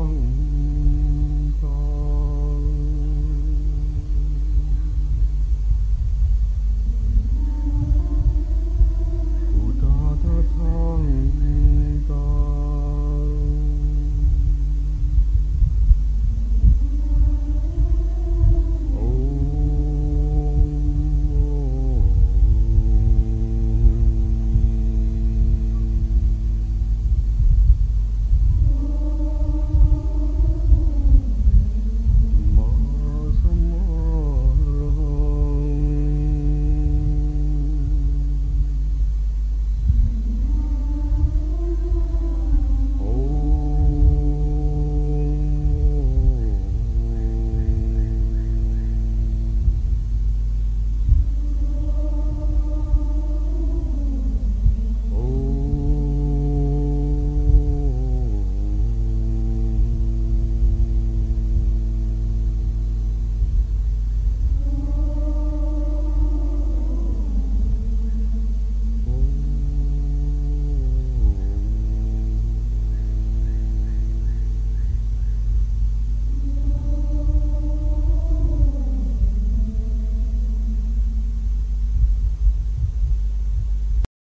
alone.